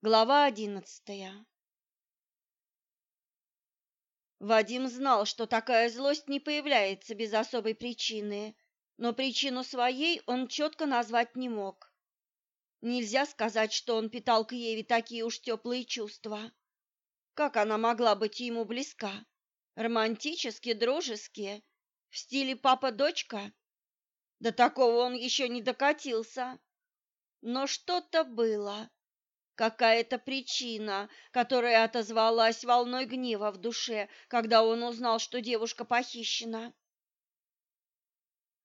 Глава одиннадцатая Вадим знал, что такая злость не появляется без особой причины, но причину своей он четко назвать не мог. Нельзя сказать, что он питал к Еве такие уж теплые чувства. Как она могла быть ему близка? Романтически, дружески, в стиле «папа-дочка»? До такого он еще не докатился. Но что-то было, Какая-то причина, которая отозвалась волной гнева в душе, когда он узнал, что девушка похищена.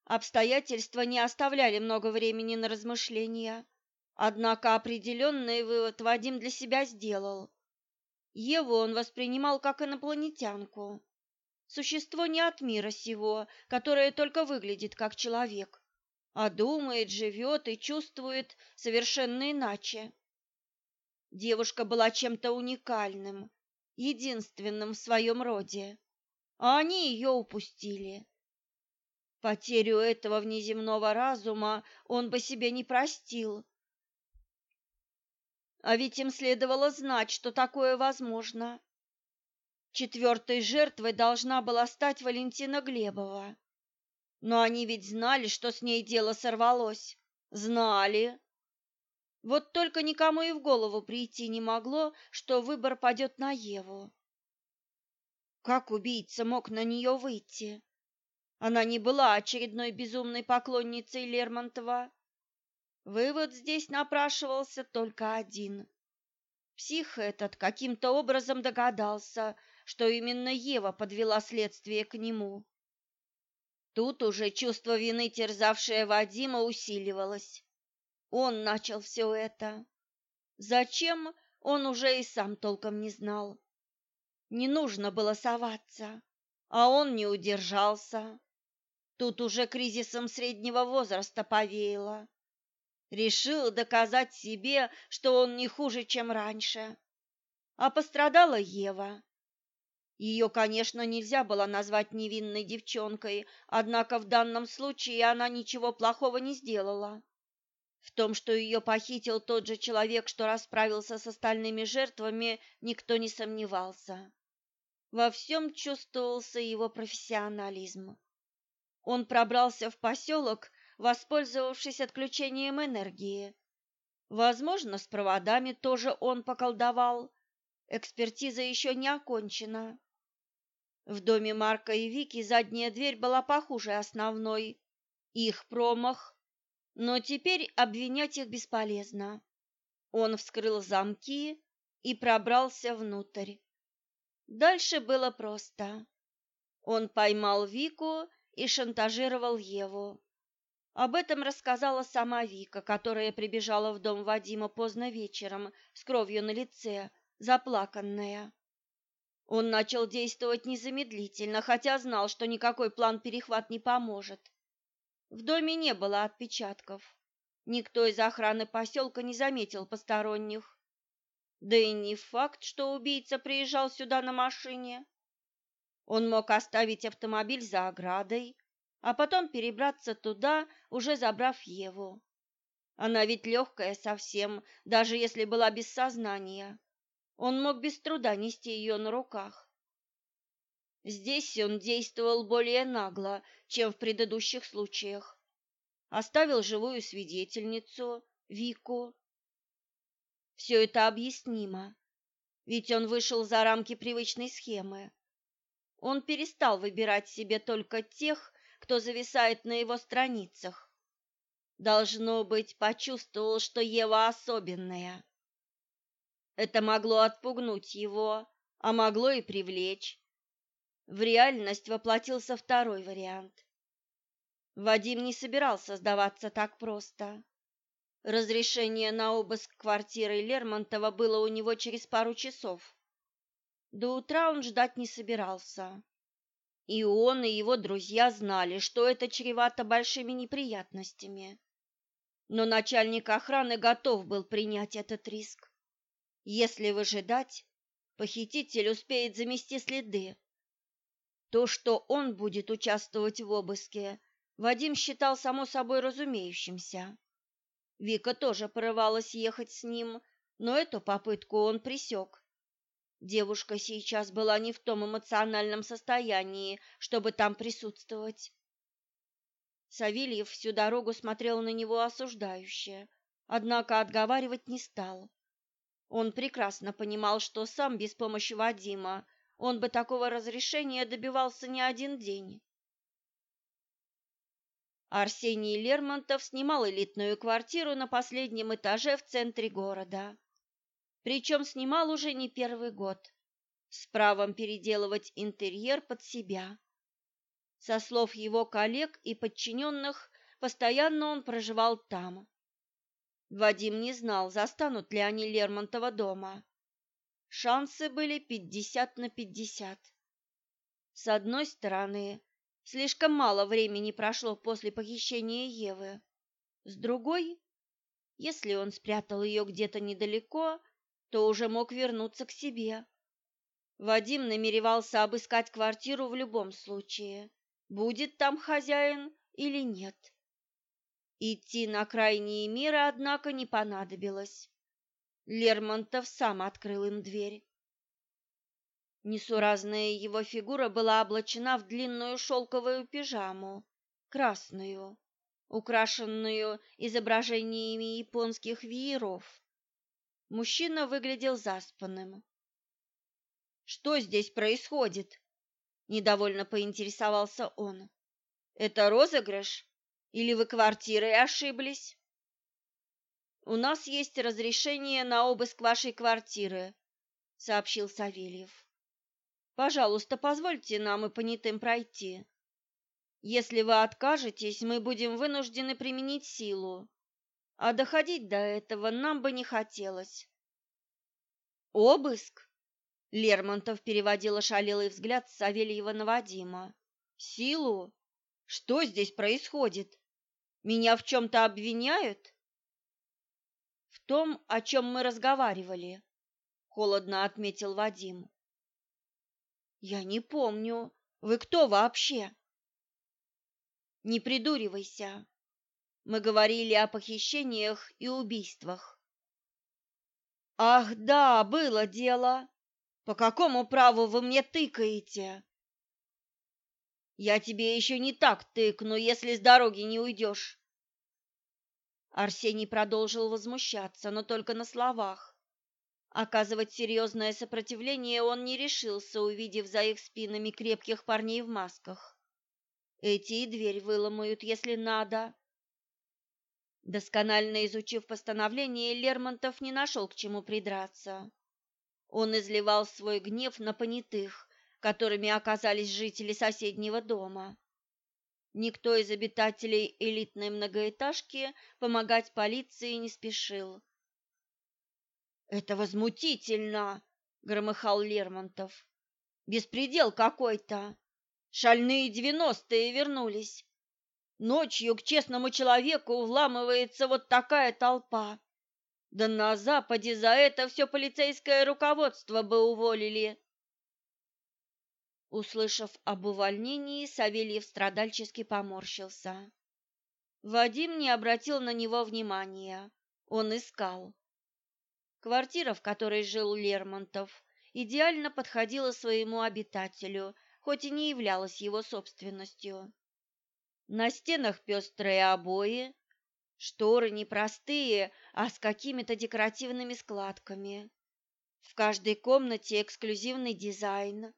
Обстоятельства не оставляли много времени на размышления. Однако определенный вывод Вадим для себя сделал. Еву он воспринимал как инопланетянку. Существо не от мира сего, которое только выглядит как человек, а думает, живет и чувствует совершенно иначе. Девушка была чем-то уникальным, единственным в своем роде, а они ее упустили. Потерю этого внеземного разума он бы себе не простил. А ведь им следовало знать, что такое возможно. Четвертой жертвой должна была стать Валентина Глебова. Но они ведь знали, что с ней дело сорвалось. Знали. Вот только никому и в голову прийти не могло, что выбор падет на Еву. Как убийца мог на нее выйти? Она не была очередной безумной поклонницей Лермонтова. Вывод здесь напрашивался только один. Псих этот каким-то образом догадался, что именно Ева подвела следствие к нему. Тут уже чувство вины, терзавшее Вадима, усиливалось. Он начал все это. Зачем, он уже и сам толком не знал. Не нужно было соваться, а он не удержался. Тут уже кризисом среднего возраста повеяло. Решил доказать себе, что он не хуже, чем раньше. А пострадала Ева. Ее, конечно, нельзя было назвать невинной девчонкой, однако в данном случае она ничего плохого не сделала. В том, что ее похитил тот же человек, что расправился с остальными жертвами, никто не сомневался. Во всем чувствовался его профессионализм. Он пробрался в поселок, воспользовавшись отключением энергии. Возможно, с проводами тоже он поколдовал. Экспертиза еще не окончена. В доме Марка и Вики задняя дверь была похуже основной. Их промах но теперь обвинять их бесполезно. Он вскрыл замки и пробрался внутрь. Дальше было просто. Он поймал Вику и шантажировал Еву. Об этом рассказала сама Вика, которая прибежала в дом Вадима поздно вечером с кровью на лице, заплаканная. Он начал действовать незамедлительно, хотя знал, что никакой план перехват не поможет. В доме не было отпечатков. Никто из охраны поселка не заметил посторонних. Да и не факт, что убийца приезжал сюда на машине. Он мог оставить автомобиль за оградой, а потом перебраться туда, уже забрав Еву. Она ведь легкая совсем, даже если была без сознания. Он мог без труда нести ее на руках. Здесь он действовал более нагло, чем в предыдущих случаях. Оставил живую свидетельницу, Вику. Все это объяснимо, ведь он вышел за рамки привычной схемы. Он перестал выбирать себе только тех, кто зависает на его страницах. Должно быть, почувствовал, что Ева особенная. Это могло отпугнуть его, а могло и привлечь. В реальность воплотился второй вариант. Вадим не собирался сдаваться так просто. Разрешение на обыск квартиры Лермонтова было у него через пару часов. До утра он ждать не собирался. И он, и его друзья знали, что это чревато большими неприятностями. Но начальник охраны готов был принять этот риск. Если выжидать, похититель успеет замести следы то, что он будет участвовать в обыске, Вадим считал само собой разумеющимся. Вика тоже порывалась ехать с ним, но эту попытку он пресек. Девушка сейчас была не в том эмоциональном состоянии, чтобы там присутствовать. Савельев всю дорогу смотрел на него осуждающе, однако отговаривать не стал. Он прекрасно понимал, что сам без помощи Вадима он бы такого разрешения добивался не один день. Арсений Лермонтов снимал элитную квартиру на последнем этаже в центре города. Причем снимал уже не первый год, с правом переделывать интерьер под себя. Со слов его коллег и подчиненных, постоянно он проживал там. Вадим не знал, застанут ли они Лермонтова дома Шансы были 50 на 50. С одной стороны, слишком мало времени прошло после похищения Евы. С другой, если он спрятал ее где-то недалеко, то уже мог вернуться к себе. Вадим намеревался обыскать квартиру в любом случае, будет там хозяин или нет. Идти на крайние меры, однако, не понадобилось. Лермонтов сам открыл им дверь. Несуразная его фигура была облачена в длинную шелковую пижаму, красную, украшенную изображениями японских вееров. Мужчина выглядел заспанным. «Что здесь происходит?» – недовольно поинтересовался он. «Это розыгрыш? Или вы квартирой ошиблись?» «У нас есть разрешение на обыск вашей квартиры», — сообщил Савельев. «Пожалуйста, позвольте нам и понятым пройти. Если вы откажетесь, мы будем вынуждены применить силу, а доходить до этого нам бы не хотелось». «Обыск?» — Лермонтов переводил шалелый взгляд с Савельева на Вадима. «Силу? Что здесь происходит? Меня в чем-то обвиняют?» том, о чем мы разговаривали», — холодно отметил Вадим. «Я не помню. Вы кто вообще?» «Не придуривайся. Мы говорили о похищениях и убийствах». «Ах, да, было дело. По какому праву вы мне тыкаете?» «Я тебе еще не так тыкну, если с дороги не уйдешь». Арсений продолжил возмущаться, но только на словах. Оказывать серьезное сопротивление он не решился, увидев за их спинами крепких парней в масках. Эти и дверь выломают, если надо. Досконально изучив постановление, Лермонтов не нашел к чему придраться. Он изливал свой гнев на понятых, которыми оказались жители соседнего дома. Никто из обитателей элитной многоэтажки помогать полиции не спешил. «Это возмутительно!» — громыхал Лермонтов. «Беспредел какой-то! Шальные девяностые вернулись! Ночью к честному человеку вламывается вот такая толпа! Да на Западе за это все полицейское руководство бы уволили!» Услышав об увольнении, Савельев страдальчески поморщился. Вадим не обратил на него внимания. Он искал. Квартира, в которой жил Лермонтов, идеально подходила своему обитателю, хоть и не являлась его собственностью. На стенах пестрые обои, шторы не простые, а с какими-то декоративными складками. В каждой комнате эксклюзивный дизайн,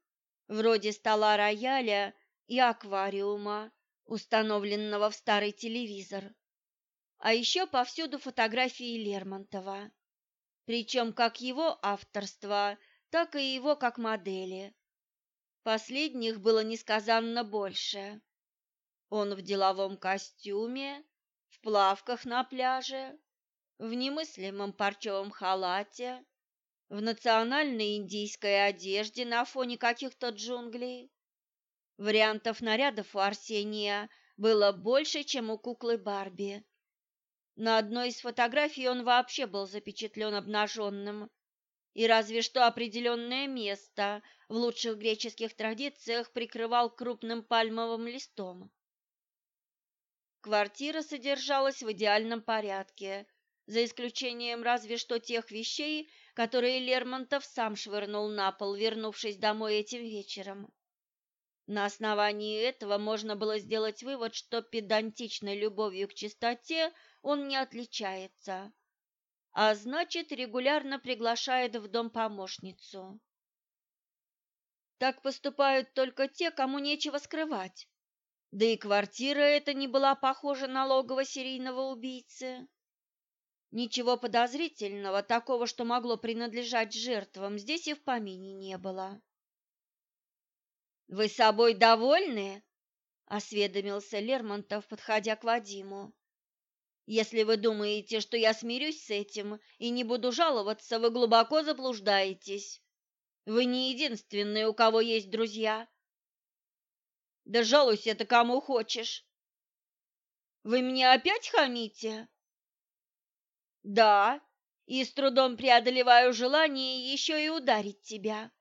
вроде стола рояля и аквариума, установленного в старый телевизор. А еще повсюду фотографии Лермонтова. Причем как его авторства, так и его как модели. Последних было несказанно больше. Он в деловом костюме, в плавках на пляже, в немыслимом парчевом халате, в национальной индийской одежде на фоне каких-то джунглей. Вариантов нарядов у Арсения было больше, чем у куклы Барби. На одной из фотографий он вообще был запечатлен обнаженным. И разве что определенное место в лучших греческих традициях прикрывал крупным пальмовым листом. Квартира содержалась в идеальном порядке, за исключением разве что тех вещей, которые Лермонтов сам швырнул на пол, вернувшись домой этим вечером. На основании этого можно было сделать вывод, что педантичной любовью к чистоте он не отличается, а значит, регулярно приглашает в дом помощницу. Так поступают только те, кому нечего скрывать. Да и квартира эта не была похожа на логово серийного убийцы. Ничего подозрительного, такого, что могло принадлежать жертвам, здесь и в помине не было. «Вы собой довольны?» — осведомился Лермонтов, подходя к Вадиму. «Если вы думаете, что я смирюсь с этим и не буду жаловаться, вы глубоко заблуждаетесь. Вы не единственный, у кого есть друзья». «Да жалуйся ты кому хочешь». «Вы мне опять хамите?» Да, и с трудом преодолеваю желание еще и ударить тебя.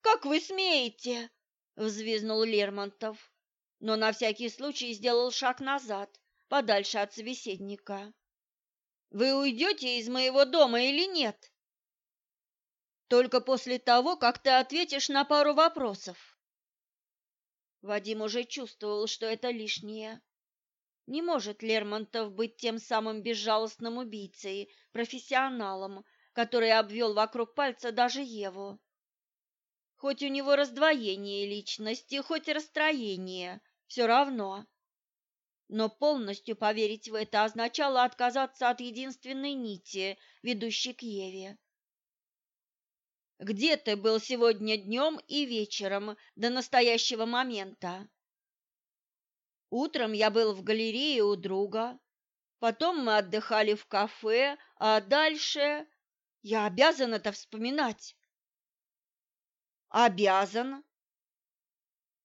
Как вы смеете? взвизнул Лермонтов, но на всякий случай сделал шаг назад, подальше от собеседника. Вы уйдете из моего дома или нет? Только после того, как ты ответишь на пару вопросов. Вадим уже чувствовал, что это лишнее, не может Лермонтов быть тем самым безжалостным убийцей, профессионалом, который обвел вокруг пальца даже Еву. Хоть у него раздвоение личности, хоть расстроение, все равно. Но полностью поверить в это означало отказаться от единственной нити, ведущей к Еве. «Где ты был сегодня днем и вечером до настоящего момента?» Утром я был в галерее у друга, потом мы отдыхали в кафе, а дальше... Я обязан это вспоминать. Обязан.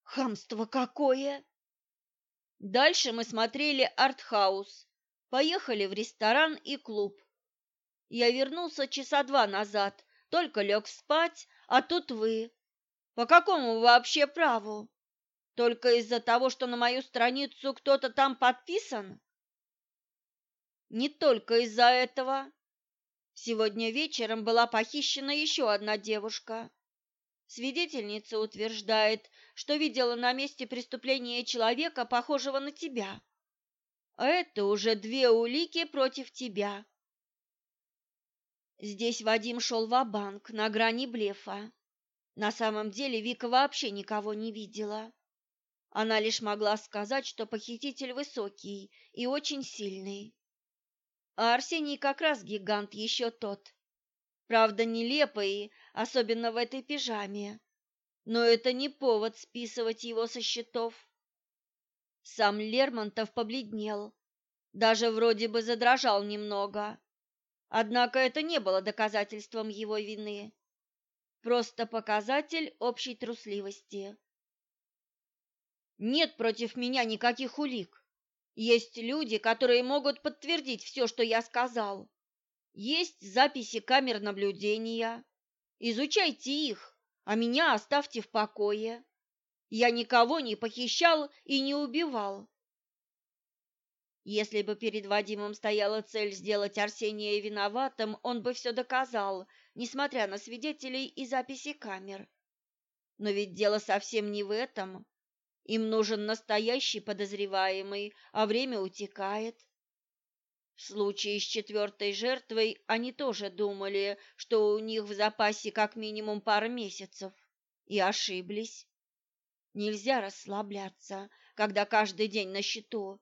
Хамство какое! Дальше мы смотрели артхаус, поехали в ресторан и клуб. Я вернулся часа два назад, только лег спать, а тут вы. По какому вообще праву? Только из-за того, что на мою страницу кто-то там подписан? Не только из-за этого. Сегодня вечером была похищена еще одна девушка. Свидетельница утверждает, что видела на месте преступления человека, похожего на тебя. Это уже две улики против тебя. Здесь Вадим шел ва-банк, на грани блефа. На самом деле Вика вообще никого не видела. Она лишь могла сказать, что похититель высокий и очень сильный. А Арсений как раз гигант еще тот. Правда, нелепый, особенно в этой пижаме. Но это не повод списывать его со счетов. Сам Лермонтов побледнел, даже вроде бы задрожал немного. Однако это не было доказательством его вины, просто показатель общей трусливости. Нет против меня никаких улик. Есть люди, которые могут подтвердить все, что я сказал. Есть записи камер наблюдения. Изучайте их, а меня оставьте в покое. Я никого не похищал и не убивал. Если бы перед Вадимом стояла цель сделать Арсения виноватым, он бы все доказал, несмотря на свидетелей и записи камер. Но ведь дело совсем не в этом. Им нужен настоящий подозреваемый, а время утекает. В случае с четвертой жертвой они тоже думали, что у них в запасе как минимум пара месяцев, и ошиблись. Нельзя расслабляться, когда каждый день на счету.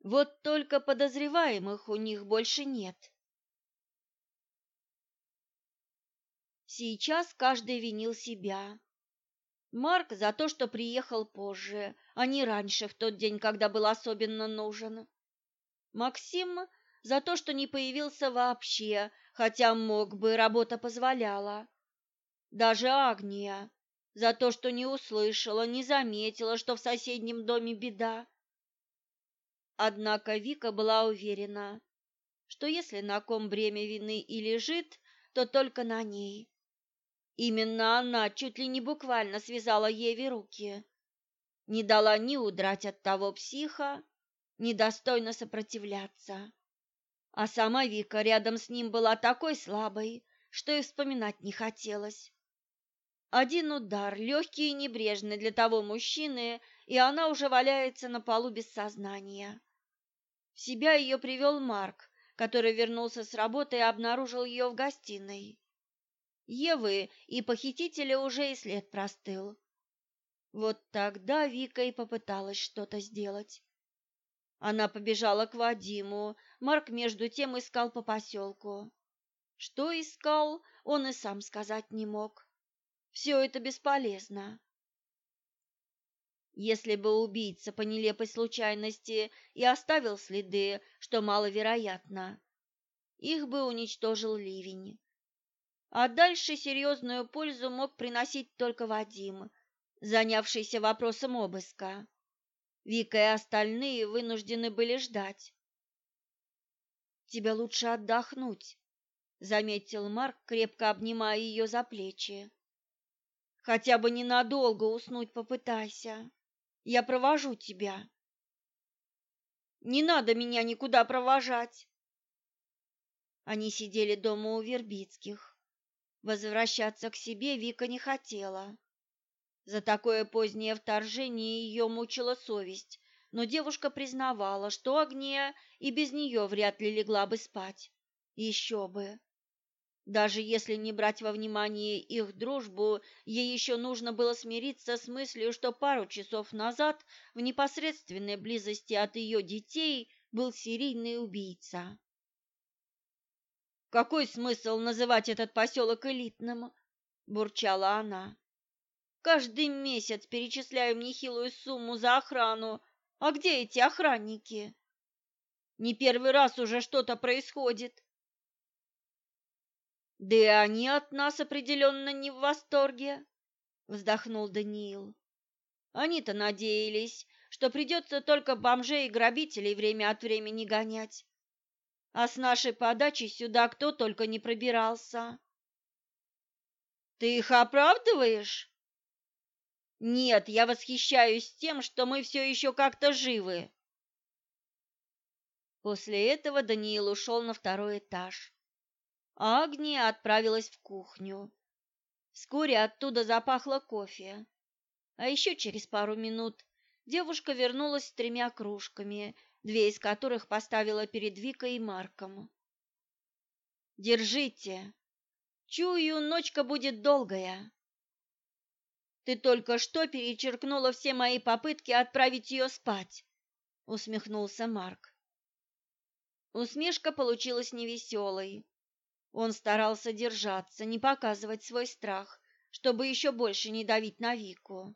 Вот только подозреваемых у них больше нет. Сейчас каждый винил себя, Марк за то, что приехал позже, а не раньше, в тот день, когда был особенно нужен. Максим за то, что не появился вообще, хотя мог бы, работа позволяла. Даже Агния за то, что не услышала, не заметила, что в соседнем доме беда. Однако Вика была уверена, что если на ком бремя вины и лежит, то только на ней. Именно она чуть ли не буквально связала Еве руки, не дала ни удрать от того психа, ни достойно сопротивляться. А сама Вика рядом с ним была такой слабой, что и вспоминать не хотелось. Один удар, легкий и небрежный для того мужчины, и она уже валяется на полу без сознания. В себя ее привел Марк, который вернулся с работы и обнаружил ее в гостиной. Евы и похитителя уже и след простыл. Вот тогда Вика и попыталась что-то сделать. Она побежала к Вадиму, Марк между тем искал по поселку. Что искал, он и сам сказать не мог. Все это бесполезно. Если бы убийца по нелепой случайности и оставил следы, что маловероятно, их бы уничтожил ливень, а дальше серьезную пользу мог приносить только Вадим, занявшийся вопросом обыска. Вика и остальные вынуждены были ждать. «Тебе лучше отдохнуть», — заметил Марк, крепко обнимая ее за плечи. «Хотя бы ненадолго уснуть попытайся. Я провожу тебя». «Не надо меня никуда провожать». Они сидели дома у Вербицких. Возвращаться к себе Вика не хотела. За такое позднее вторжение ее мучила совесть, но девушка признавала, что Агния и без нее вряд ли легла бы спать. Еще бы. Даже если не брать во внимание их дружбу, ей еще нужно было смириться с мыслью, что пару часов назад в непосредственной близости от ее детей был серийный убийца. Какой смысл называть этот поселок элитным? Бурчала она. Каждый месяц перечисляю нехилую сумму за охрану. А где эти охранники? Не первый раз уже что-то происходит. Да и они от нас определенно не в восторге, вздохнул Даниил. Они-то надеялись, что придется только бомжей и грабителей время от времени гонять. А с нашей подачи сюда кто только не пробирался. Ты их оправдываешь? Нет, я восхищаюсь тем, что мы все еще как-то живы. После этого Даниил ушел на второй этаж. Агния отправилась в кухню. Вскоре оттуда запахло кофе. А еще через пару минут девушка вернулась с тремя кружками – две из которых поставила перед Викой и Марком. «Держите! Чую, ночка будет долгая!» «Ты только что перечеркнула все мои попытки отправить ее спать!» — усмехнулся Марк. Усмешка получилась невеселой. Он старался держаться, не показывать свой страх, чтобы еще больше не давить на Вику.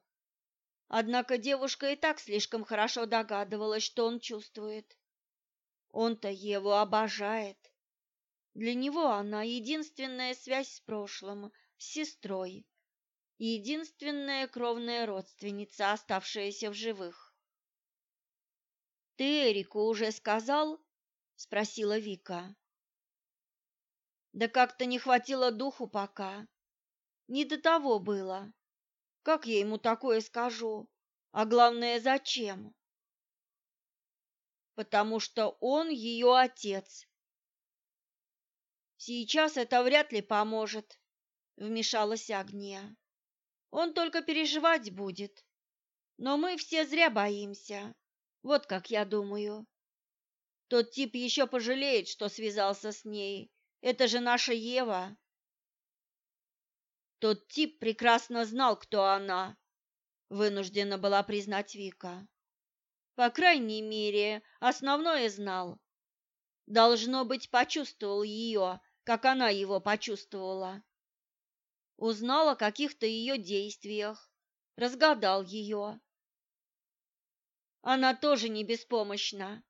Однако девушка и так слишком хорошо догадывалась, что он чувствует. Он-то его обожает. Для него она единственная связь с прошлым, с сестрой. Единственная кровная родственница, оставшаяся в живых. «Ты Эрику уже сказал?» — спросила Вика. «Да как-то не хватило духу пока. Не до того было. Как я ему такое скажу? А главное, зачем? Потому что он ее отец. Сейчас это вряд ли поможет, вмешалась Агния. Он только переживать будет. Но мы все зря боимся. Вот как я думаю. Тот тип еще пожалеет, что связался с ней. Это же наша Ева. Тот тип прекрасно знал, кто она, вынуждена была признать Вика. По крайней мере, основное знал. Должно быть, почувствовал ее, как она его почувствовала. Узнал о каких-то ее действиях, разгадал ее. Она тоже не беспомощна.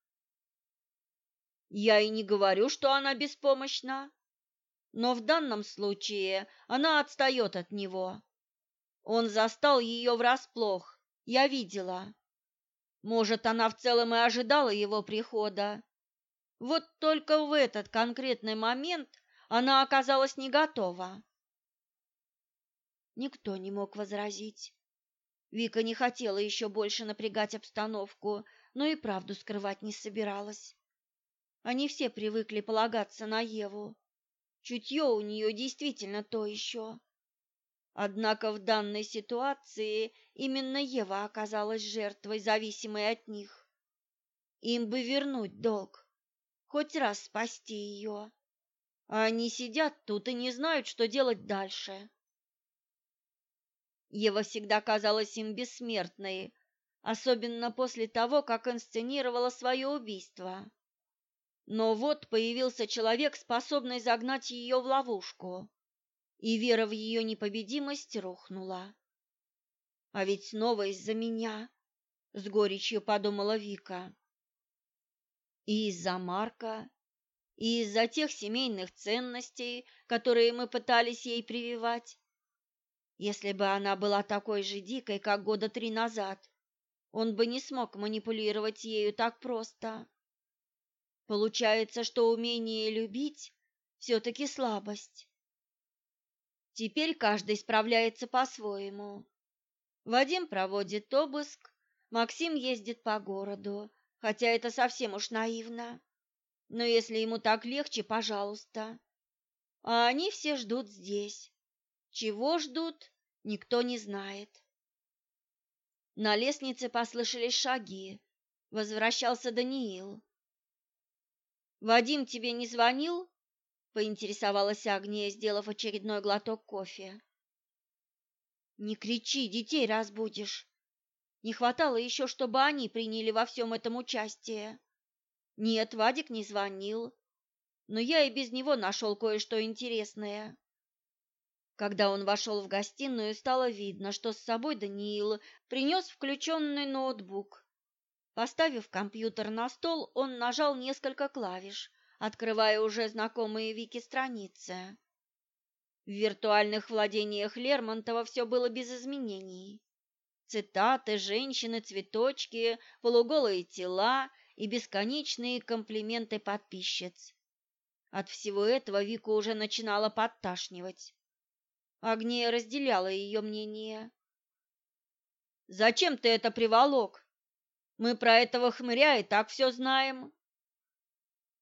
Я и не говорю, что она беспомощна, но в данном случае она отстает от него. Он застал ее врасплох, я видела. Может, она в целом и ожидала его прихода. Вот только в этот конкретный момент она оказалась не готова. Никто не мог возразить. Вика не хотела еще больше напрягать обстановку, но и правду скрывать не собиралась. Они все привыкли полагаться на Еву Чутье у нее действительно то еще. Однако в данной ситуации именно Ева оказалась жертвой, зависимой от них. Им бы вернуть долг, хоть раз спасти ее. А они сидят тут и не знают, что делать дальше. Ева всегда казалась им бессмертной, особенно после того, как инсценировала свое убийство. Но вот появился человек, способный загнать ее в ловушку, и вера в ее непобедимость рухнула. «А ведь снова из-за меня», — с горечью подумала Вика. «И из-за Марка, и из-за тех семейных ценностей, которые мы пытались ей прививать. Если бы она была такой же дикой, как года три назад, он бы не смог манипулировать ею так просто». Получается, что умение любить все-таки слабость. Теперь каждый справляется по-своему. Вадим проводит обыск, Максим ездит по городу, хотя это совсем уж наивно. Но если ему так легче, пожалуйста. А они все ждут здесь. Чего ждут, никто не знает. На лестнице послышались шаги. Возвращался Даниил. «Вадим тебе не звонил?» – поинтересовалась Агния, сделав очередной глоток кофе. «Не кричи, детей разбудишь. Не хватало еще, чтобы они приняли во всем этом участие. Нет, Вадик не звонил, но я и без него нашел кое-что интересное». Когда он вошел в гостиную, стало видно, что с собой Даниил принес включенный ноутбук. Поставив компьютер на стол, он нажал несколько клавиш, открывая уже знакомые Вики страницы. В виртуальных владениях Лермонтова все было без изменений. Цитаты, женщины, цветочки, полуголые тела и бесконечные комплименты подписчиц. От всего этого Вика уже начинала подташнивать. Агния разделяла ее мнение. «Зачем ты это приволок?» Мы про этого хмыря и так все знаем.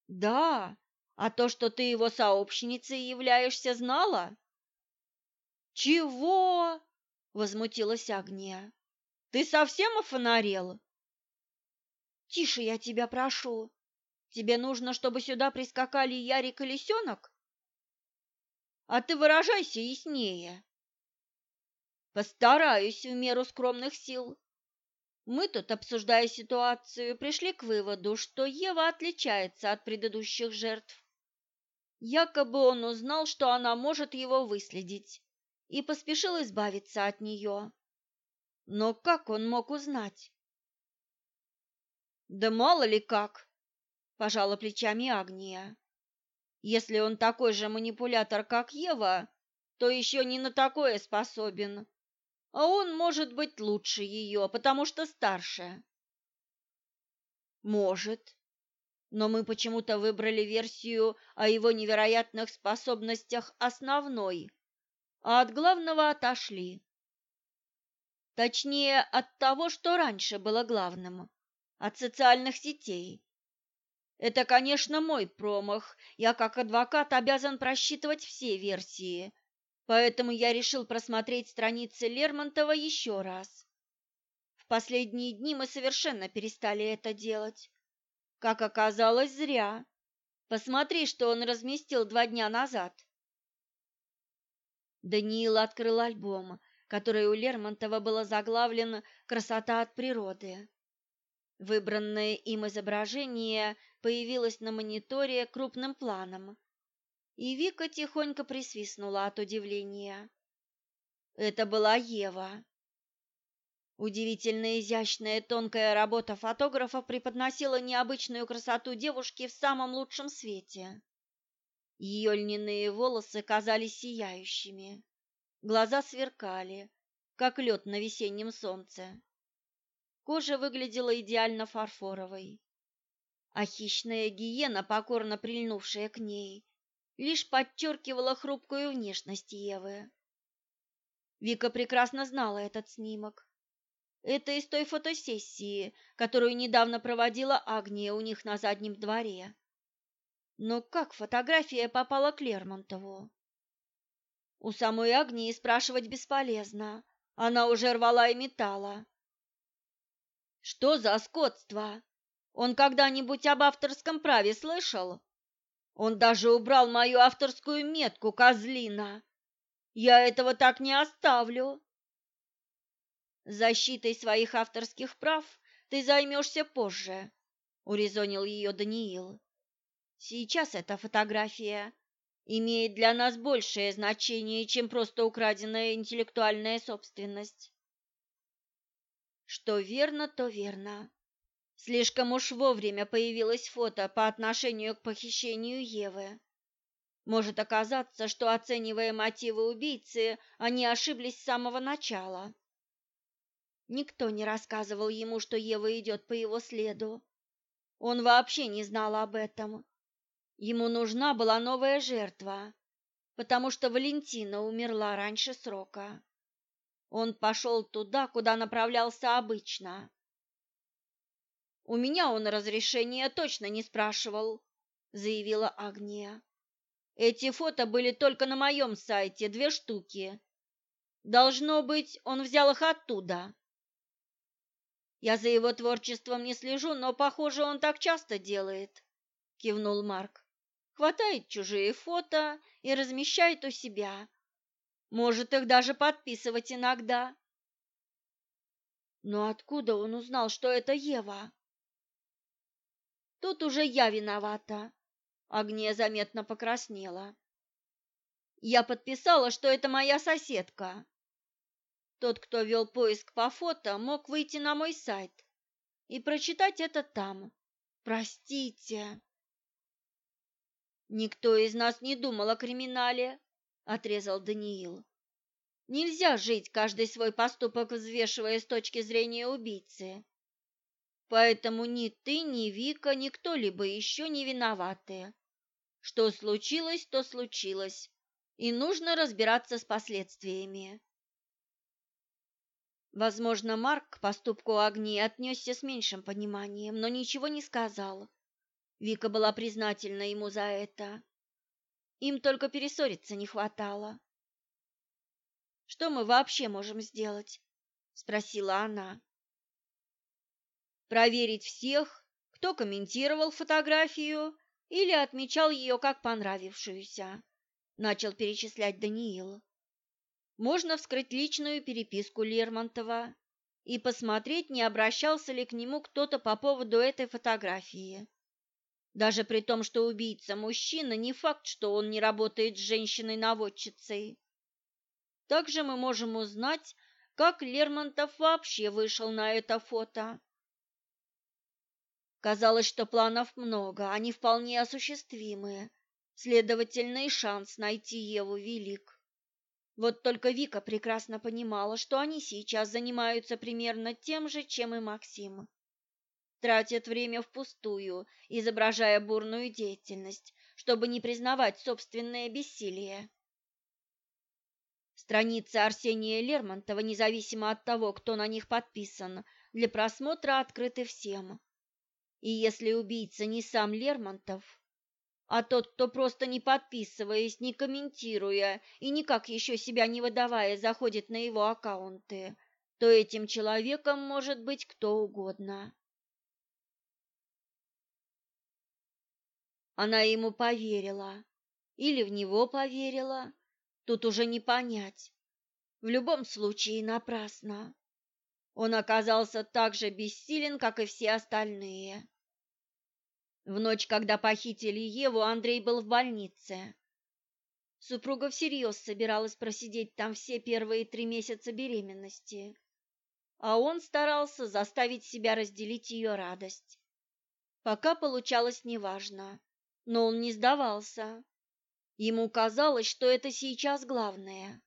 Да, а то, что ты его сообщницей являешься, знала? Чего? Возмутилась Агния. Ты совсем офонарела? Тише, я тебя прошу. Тебе нужно, чтобы сюда прискакали Ярик и Лисенок? А ты выражайся яснее. Постараюсь в меру скромных сил. Мы тут, обсуждая ситуацию, пришли к выводу, что Ева отличается от предыдущих жертв. Якобы он узнал, что она может его выследить, и поспешил избавиться от нее. Но как он мог узнать? «Да мало ли как!» – пожала плечами Агния. «Если он такой же манипулятор, как Ева, то еще не на такое способен а он может быть лучше ее, потому что старше. Может. Но мы почему-то выбрали версию о его невероятных способностях основной, а от главного отошли. Точнее, от того, что раньше было главным, от социальных сетей. Это, конечно, мой промах. Я как адвокат обязан просчитывать все версии, Поэтому я решил просмотреть страницы Лермонтова еще раз. В последние дни мы совершенно перестали это делать. Как оказалось, зря. Посмотри, что он разместил два дня назад. Даниил открыл альбом, который у Лермонтова было заглавлен «Красота от природы». Выбранное им изображение появилось на мониторе крупным планом. И Вика тихонько присвистнула от удивления. Это была Ева. Удивительно изящная тонкая работа фотографа преподносила необычную красоту девушки в самом лучшем свете. Ее льняные волосы казались сияющими, глаза сверкали, как лед на весеннем солнце. Кожа выглядела идеально фарфоровой, а хищная гиена, покорно прильнувшая к ней, лишь подчеркивала хрупкую внешность Евы. Вика прекрасно знала этот снимок. Это из той фотосессии, которую недавно проводила Агния у них на заднем дворе. Но как фотография попала к Лермонтову? У самой Агнии спрашивать бесполезно. Она уже рвала и метала. Что за скотство? Он когда-нибудь об авторском праве слышал? Он даже убрал мою авторскую метку «Козлина». Я этого так не оставлю. Защитой своих авторских прав ты займешься позже, урезонил ее Даниил. Сейчас эта фотография имеет для нас большее значение, чем просто украденная интеллектуальная собственность. Что верно, то верно. Слишком уж вовремя появилось фото по отношению к похищению Евы. Может оказаться, что, оценивая мотивы убийцы, они ошиблись с самого начала. Никто не рассказывал ему, что Ева идет по его следу. Он вообще не знал об этом. Ему нужна была новая жертва, потому что Валентина умерла раньше срока. Он пошел туда, куда направлялся обычно. «У меня он разрешения точно не спрашивал», – заявила Агния. «Эти фото были только на моем сайте, две штуки. Должно быть, он взял их оттуда». «Я за его творчеством не слежу, но, похоже, он так часто делает», – кивнул Марк. «Хватает чужие фото и размещает у себя. Может, их даже подписывать иногда». «Но откуда он узнал, что это Ева?» Тут уже я виновата. Агния заметно покраснела. Я подписала, что это моя соседка. Тот, кто вел поиск по фото, мог выйти на мой сайт и прочитать это там. Простите. Никто из нас не думал о криминале, отрезал Даниил. Нельзя жить каждый свой поступок взвешивая с точки зрения убийцы. Поэтому ни ты, ни Вика, ни кто-либо еще не виноваты. Что случилось, то случилось, и нужно разбираться с последствиями. Возможно, Марк к поступку Агнии отнесся с меньшим пониманием, но ничего не сказал. Вика была признательна ему за это. Им только перессориться не хватало. «Что мы вообще можем сделать?» — спросила она проверить всех, кто комментировал фотографию или отмечал ее как понравившуюся, начал перечислять Даниил. Можно вскрыть личную переписку Лермонтова и посмотреть, не обращался ли к нему кто-то по поводу этой фотографии. Даже при том, что убийца мужчина, не факт, что он не работает с женщиной-наводчицей. Также мы можем узнать, как Лермонтов вообще вышел на это фото Казалось, что планов много, они вполне осуществимые. Следовательно, и шанс найти Еву велик. Вот только Вика прекрасно понимала, что они сейчас занимаются примерно тем же, чем и Максим. Тратят время впустую, изображая бурную деятельность, чтобы не признавать собственное бессилие. Страницы Арсения Лермонтова, независимо от того, кто на них подписан, для просмотра открыты всем и если убийца не сам Лермонтов, а тот, кто просто не подписываясь, не комментируя и никак еще себя не выдавая заходит на его аккаунты, то этим человеком может быть кто угодно. Она ему поверила или в него поверила, тут уже не понять. В любом случае напрасно. Он оказался так же бессилен, как и все остальные. В ночь, когда похитили Еву, Андрей был в больнице. Супруга всерьез собиралась просидеть там все первые три месяца беременности, а он старался заставить себя разделить ее радость. Пока получалось неважно, но он не сдавался. Ему казалось, что это сейчас главное.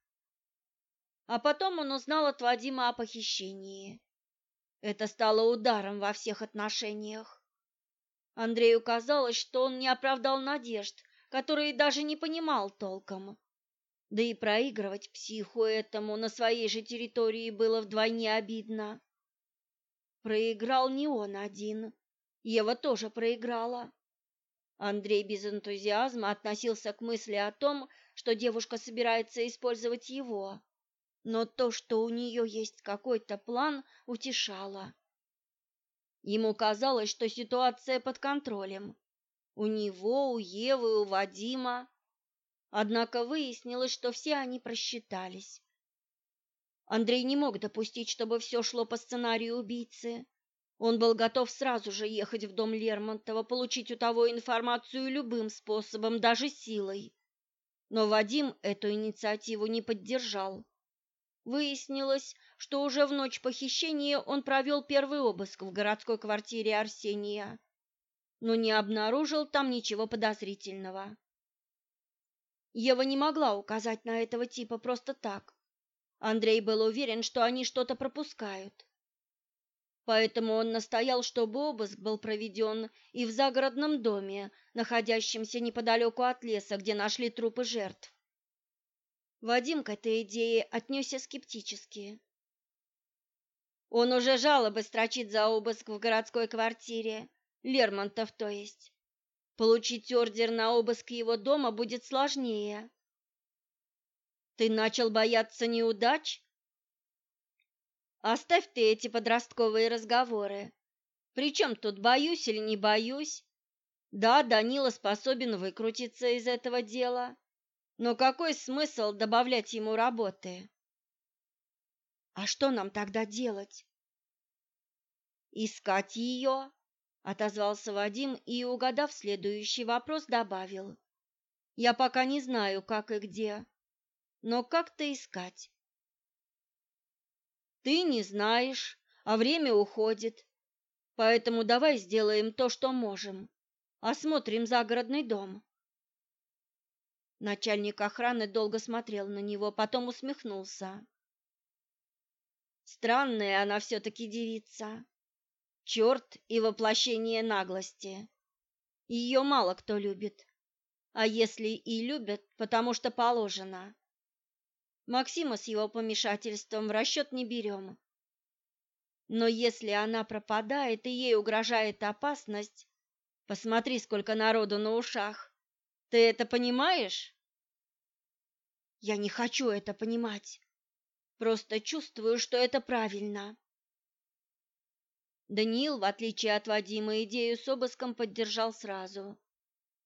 А потом он узнал от Вадима о похищении. Это стало ударом во всех отношениях. Андрею казалось, что он не оправдал надежд, которые даже не понимал толком. Да и проигрывать психу этому на своей же территории было вдвойне обидно. Проиграл не он один. Ева тоже проиграла. Андрей без энтузиазма относился к мысли о том, что девушка собирается использовать его. Но то, что у нее есть какой-то план, утешало. Ему казалось, что ситуация под контролем. У него, у Евы, у Вадима. Однако выяснилось, что все они просчитались. Андрей не мог допустить, чтобы все шло по сценарию убийцы. Он был готов сразу же ехать в дом Лермонтова, получить у того информацию любым способом, даже силой. Но Вадим эту инициативу не поддержал. Выяснилось, что уже в ночь похищения он провел первый обыск в городской квартире Арсения, но не обнаружил там ничего подозрительного. Ева не могла указать на этого типа просто так. Андрей был уверен, что они что-то пропускают. Поэтому он настоял, чтобы обыск был проведен и в загородном доме, находящемся неподалеку от леса, где нашли трупы жертв. Вадим к этой идее отнесся скептически. Он уже жалобы строчит за обыск в городской квартире, Лермонтов то есть. Получить ордер на обыск его дома будет сложнее. Ты начал бояться неудач? Оставь ты эти подростковые разговоры. Причем тут боюсь или не боюсь? Да, Данила способен выкрутиться из этого дела но какой смысл добавлять ему работы? А что нам тогда делать? Искать ее, отозвался Вадим и, угадав следующий вопрос, добавил. Я пока не знаю, как и где, но как-то искать. Ты не знаешь, а время уходит, поэтому давай сделаем то, что можем. Осмотрим загородный дом. Начальник охраны долго смотрел на него, потом усмехнулся. Странная она все-таки девица. Черт и воплощение наглости. Ее мало кто любит. А если и любят, потому что положено. Максима с его помешательством в расчет не берем. Но если она пропадает и ей угрожает опасность, посмотри, сколько народу на ушах ты это понимаешь? Я не хочу это понимать. Просто чувствую, что это правильно. Даниил, в отличие от Вадима, идею с обыском поддержал сразу.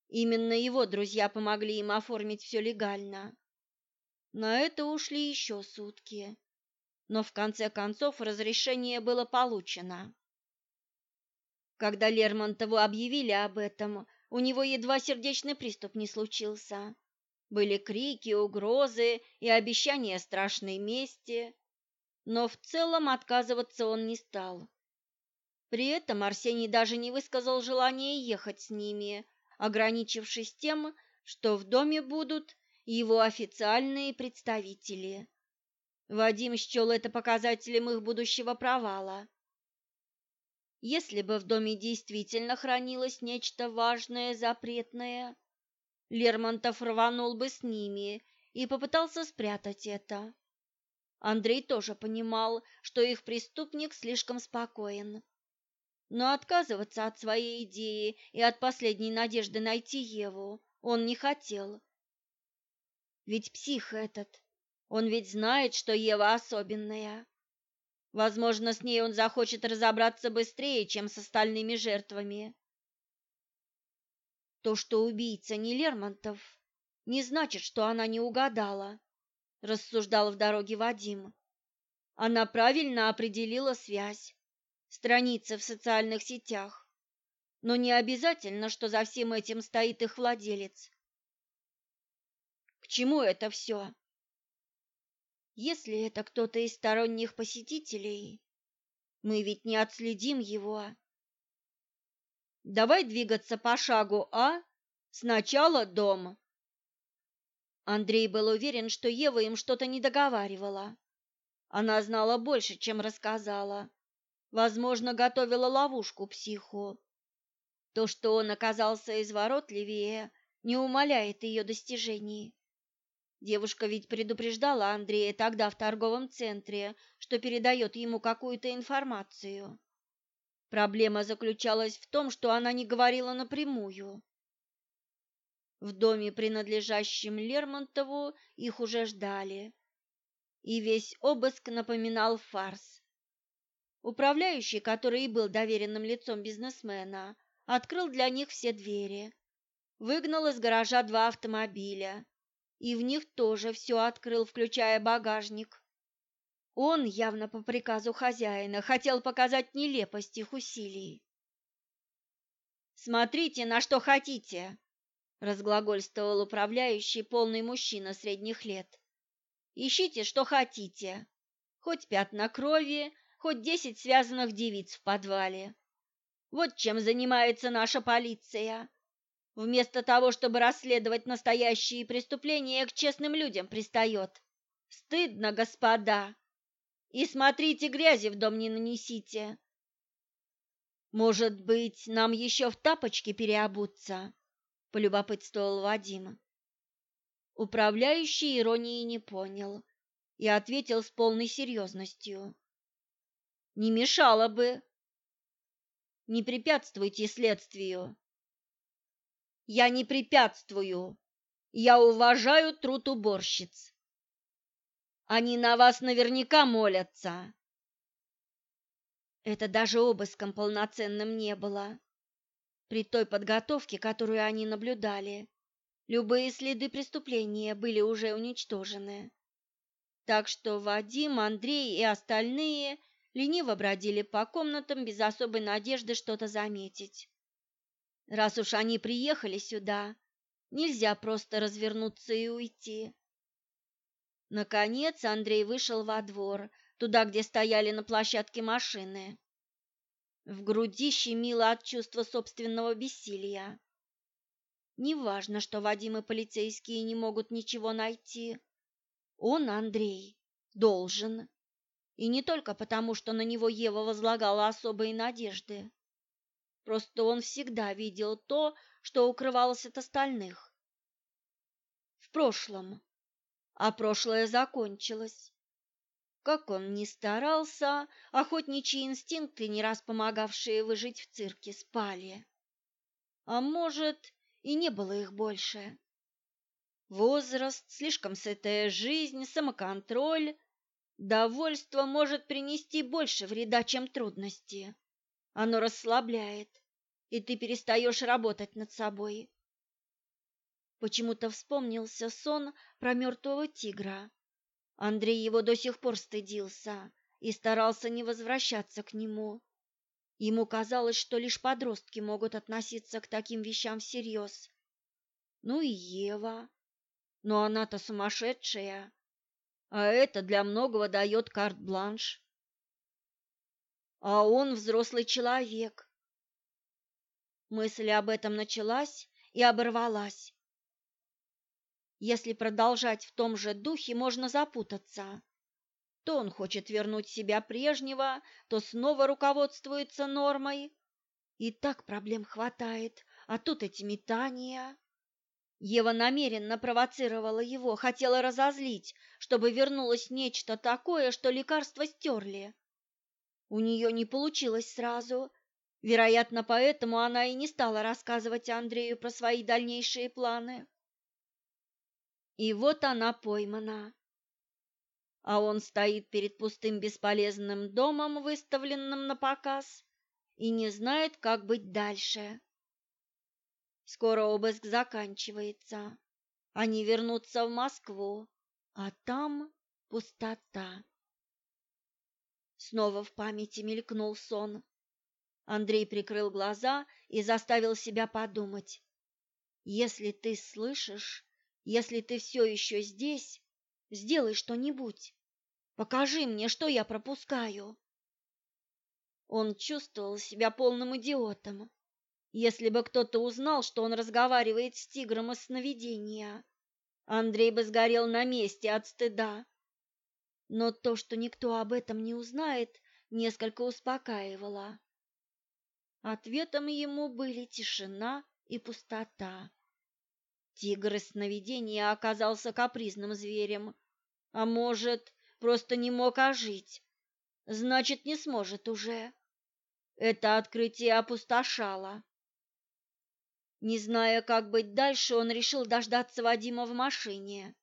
Именно его друзья помогли им оформить все легально. На это ушли еще сутки. Но в конце концов разрешение было получено. Когда Лермонтову объявили об этом, у него едва сердечный приступ не случился. Были крики, угрозы и обещания страшной мести, но в целом отказываться он не стал. При этом Арсений даже не высказал желания ехать с ними, ограничившись тем, что в доме будут его официальные представители. Вадим счел это показателем их будущего провала. Если бы в доме действительно хранилось нечто важное, запретное, Лермонтов рванул бы с ними и попытался спрятать это. Андрей тоже понимал, что их преступник слишком спокоен. Но отказываться от своей идеи и от последней надежды найти Еву он не хотел. Ведь псих этот, он ведь знает, что Ева особенная. Возможно, с ней он захочет разобраться быстрее, чем с остальными жертвами. То, что убийца не Лермонтов, не значит, что она не угадала, рассуждал в дороге Вадим. Она правильно определила связь, страницы в социальных сетях. Но не обязательно, что за всем этим стоит их владелец. К чему это все? Если это кто-то из сторонних посетителей, мы ведь не отследим его. Давай двигаться по шагу А, сначала дом. Андрей был уверен, что Ева им что-то не договаривала. Она знала больше, чем рассказала. Возможно, готовила ловушку психу. То, что он оказался изворотливее, не умаляет ее достижений. Девушка ведь предупреждала Андрея тогда в торговом центре, что передает ему какую-то информацию. Проблема заключалась в том, что она не говорила напрямую. В доме, принадлежащем Лермонтову, их уже ждали. И весь обыск напоминал фарс. Управляющий, который и был доверенным лицом бизнесмена, открыл для них все двери. Выгнал из гаража два автомобиля и в них тоже все открыл, включая багажник. Он, явно по приказу хозяина, хотел показать нелепость их усилий. «Смотрите, на что хотите!» – разглагольствовал управляющий полный мужчина средних лет. «Ищите, что хотите. Хоть пятна крови, хоть десять связанных девиц в подвале. Вот чем занимается наша полиция. Вместо того, чтобы расследовать настоящие преступления, к честным людям пристает. Стыдно, господа. И смотрите, грязи в дом не нанесите. Может быть, нам еще в тапочки переобуться? Полюбопытствовал Вадим. Управляющий иронии не понял и ответил с полной серьезностью. Не мешало бы. Не препятствуйте следствию. Я не препятствую. Я уважаю труд уборщиц. Они на вас наверняка молятся. Это даже обыском полноценным не было. При той подготовке, которую они наблюдали, любые следы преступления были уже уничтожены. Так что Вадим, Андрей и остальные лениво бродили по комнатам без особой надежды что-то заметить. Раз уж они приехали сюда, нельзя просто развернуться и уйти. Наконец Андрей вышел во двор, туда, где стояли на площадке машины. В груди щемило от чувства собственного бессилия. Неважно, что Вадим и полицейские не могут ничего найти. Он, Андрей, должен. И не только потому, что на него Ева возлагала особые надежды. Просто он всегда видел то, что укрывалось от остальных. В прошлом. А прошлое закончилось. Как он ни старался, охотничьи инстинкты, не раз помогавшие выжить в цирке, спали. А может, и не было их больше. Возраст, слишком сытая жизнь, самоконтроль. Довольство может принести больше вреда, чем трудности. Оно расслабляет, и ты перестаешь работать над собой. Почему-то вспомнился сон про мертвого тигра. Андрей его до сих пор стыдился и старался не возвращаться к нему. Ему казалось, что лишь подростки могут относиться к таким вещам всерьез. Ну и Ева. Но она-то сумасшедшая. А это для многого дает карт-бланш а он взрослый человек. Мысль об этом началась и оборвалась. Если продолжать в том же духе, можно запутаться. То он хочет вернуть себя прежнего, то снова руководствуется нормой. И так проблем хватает, а тут эти метания. Ева намеренно провоцировала его, хотела разозлить, чтобы вернулось нечто такое, что лекарство стерли. У нее не получилось сразу. Вероятно, поэтому она и не стала рассказывать Андрею про свои дальнейшие планы. И вот она поймана. А он стоит перед пустым бесполезным домом, выставленным на показ, и не знает, как быть дальше. Скоро обыск заканчивается. Они вернутся в Москву, а там пустота. Снова в памяти мелькнул сон. Андрей прикрыл глаза и заставил себя подумать. «Если ты слышишь, если ты все еще здесь, сделай что-нибудь. Покажи мне, что я пропускаю». Он чувствовал себя полным идиотом. Если бы кто-то узнал, что он разговаривает с тигром из сновидения, Андрей бы сгорел на месте от стыда но то, что никто об этом не узнает, несколько успокаивало. Ответом ему были тишина и пустота. Тигр из сновидения оказался капризным зверем, а может, просто не мог ожить. Значит, не сможет уже. Это открытие опустошало. Не зная, как быть дальше, он решил дождаться Вадима в машине.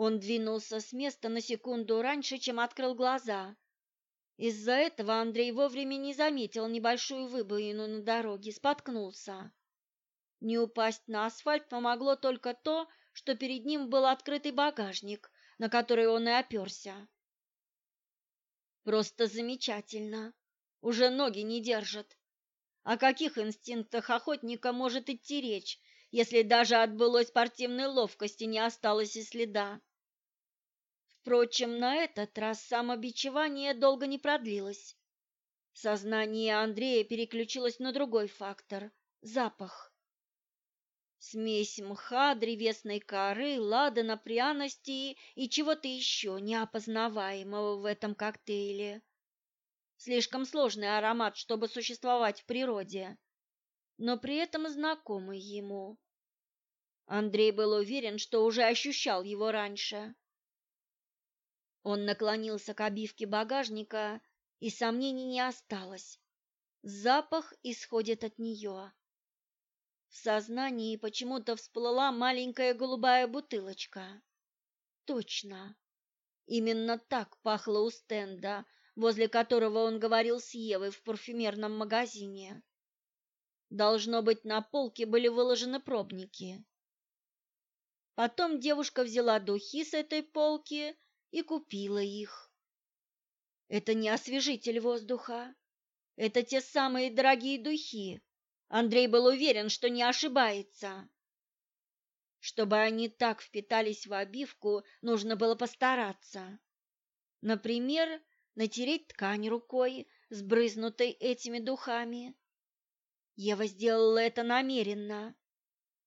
Он двинулся с места на секунду раньше, чем открыл глаза. Из-за этого Андрей вовремя не заметил небольшую выбоину на дороге, споткнулся. Не упасть на асфальт помогло только то, что перед ним был открытый багажник, на который он и оперся. Просто замечательно. Уже ноги не держат. О каких инстинктах охотника может идти речь, если даже от былой спортивной ловкости не осталось и следа? Впрочем, на этот раз самобичевание долго не продлилось. Сознание Андрея переключилось на другой фактор – запах. Смесь мха, древесной коры, ладана, пряности и чего-то еще неопознаваемого в этом коктейле. Слишком сложный аромат, чтобы существовать в природе, но при этом знакомый ему. Андрей был уверен, что уже ощущал его раньше. Он наклонился к обивке багажника, и сомнений не осталось. Запах исходит от нее. В сознании почему-то всплыла маленькая голубая бутылочка. Точно. Именно так пахло у стенда, возле которого он говорил с Евой в парфюмерном магазине. Должно быть, на полке были выложены пробники. Потом девушка взяла духи с этой полки и купила их. Это не освежитель воздуха. Это те самые дорогие духи. Андрей был уверен, что не ошибается. Чтобы они так впитались в обивку, нужно было постараться. Например, натереть ткань рукой, сбрызнутой этими духами. Ева сделала это намеренно.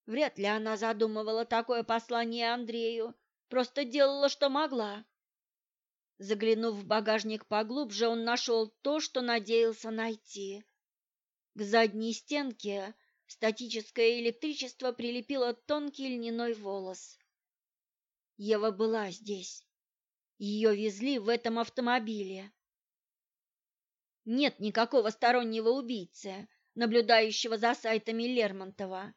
Вряд ли она задумывала такое послание Андрею, просто делала, что могла. Заглянув в багажник поглубже, он нашел то, что надеялся найти. К задней стенке статическое электричество прилепило тонкий льняной волос. Ева была здесь. Ее везли в этом автомобиле. Нет никакого стороннего убийцы, наблюдающего за сайтами Лермонтова.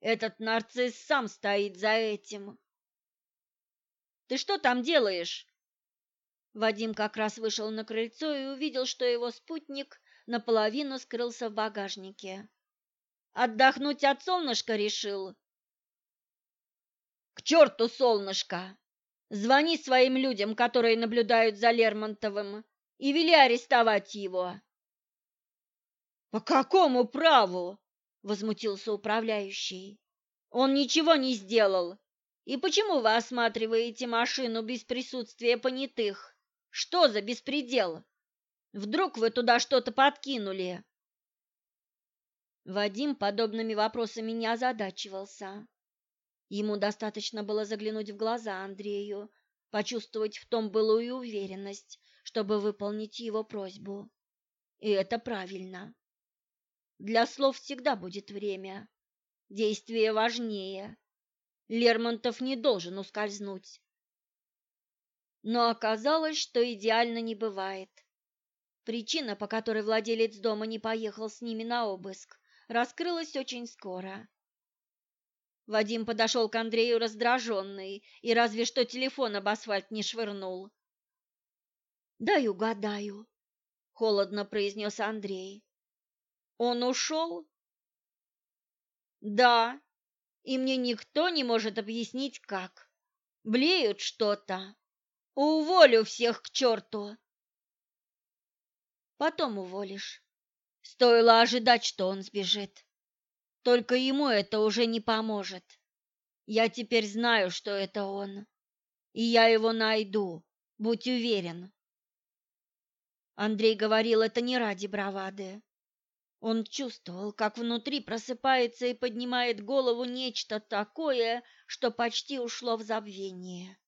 Этот нарцисс сам стоит за этим. «Ты что там делаешь?» Вадим как раз вышел на крыльцо и увидел, что его спутник наполовину скрылся в багажнике. «Отдохнуть от солнышка решил?» «К черту солнышко! Звони своим людям, которые наблюдают за Лермонтовым, и вели арестовать его!» «По какому праву?» — возмутился управляющий. «Он ничего не сделал!» И почему вы осматриваете машину без присутствия понятых? Что за беспредел? Вдруг вы туда что-то подкинули?» Вадим подобными вопросами не озадачивался. Ему достаточно было заглянуть в глаза Андрею, почувствовать в том былую уверенность, чтобы выполнить его просьбу. И это правильно. Для слов всегда будет время. Действие важнее. Лермонтов не должен ускользнуть но оказалось, что идеально не бывает. Причина, по которой владелец дома не поехал с ними на обыск, раскрылась очень скоро. Вадим подошел к Андрею раздраженный и разве что телефон об асфальт не швырнул. «Дай угадаю», — холодно произнес Андрей. «Он ушел?» «Да, и мне никто не может объяснить, как. Блеют что-то, Уволю всех к черту!» «Потом уволишь. Стоило ожидать, что он сбежит. Только ему это уже не поможет. Я теперь знаю, что это он, и я его найду, будь уверен». Андрей говорил это не ради бравады. Он чувствовал, как внутри просыпается и поднимает голову нечто такое, что почти ушло в забвение.